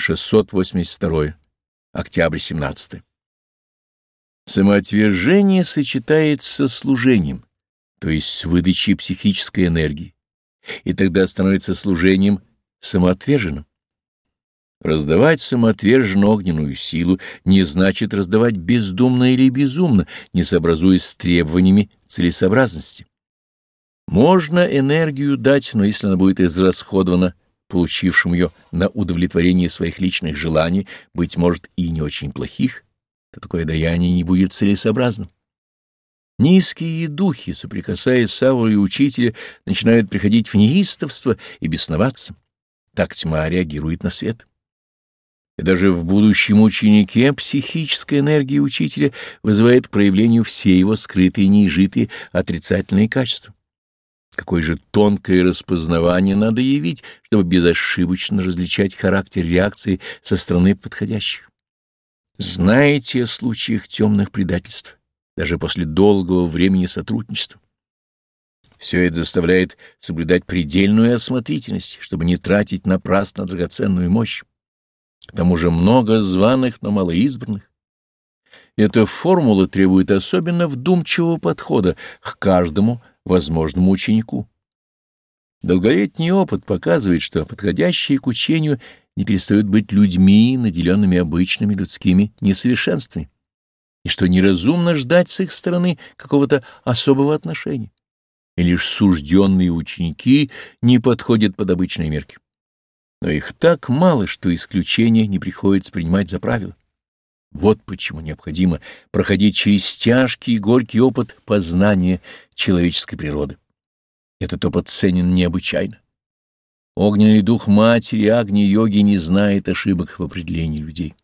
682. Октябрь 17. Самоотвержение сочетается со служением, то есть с выдачей психической энергии, и тогда становится служением самоотверженным. Раздавать самоотверженно огненную силу не значит раздавать бездумно или безумно, не сообразуясь с требованиями целесообразности. Можно энергию дать, но если она будет израсходована получившим ее на удовлетворение своих личных желаний, быть может, и не очень плохих, то такое даяние не будет целесообразным. Низкие духи, соприкасаясь с аурой учителя, начинают приходить в неистовство и бесноваться. Так тьма реагирует на свет. И даже в будущем ученике психическая энергия учителя вызывает проявлению все его скрытые неизжитые отрицательные качества. Какое же тонкое распознавание надо явить, чтобы безошибочно различать характер реакции со стороны подходящих. Знаете о случаях темных предательств, даже после долгого времени сотрудничества. Все это заставляет соблюдать предельную осмотрительность, чтобы не тратить напрасно драгоценную мощь. К тому же много званых, но мало избранных. Эта формула требует особенно вдумчивого подхода к каждому возможному ученику. Долголетний опыт показывает, что подходящие к учению не перестают быть людьми, наделенными обычными людскими несовершенствами, и что неразумно ждать с их стороны какого-то особого отношения, и лишь сужденные ученики не подходят под обычные мерки но их так мало, что исключения не приходится принимать за правило. Вот почему необходимо проходить через тяжкий и горький опыт познания человеческой природы. Этот опыт ценен необычайно. Огненный дух матери Агни-йоги не знает ошибок в определении людей.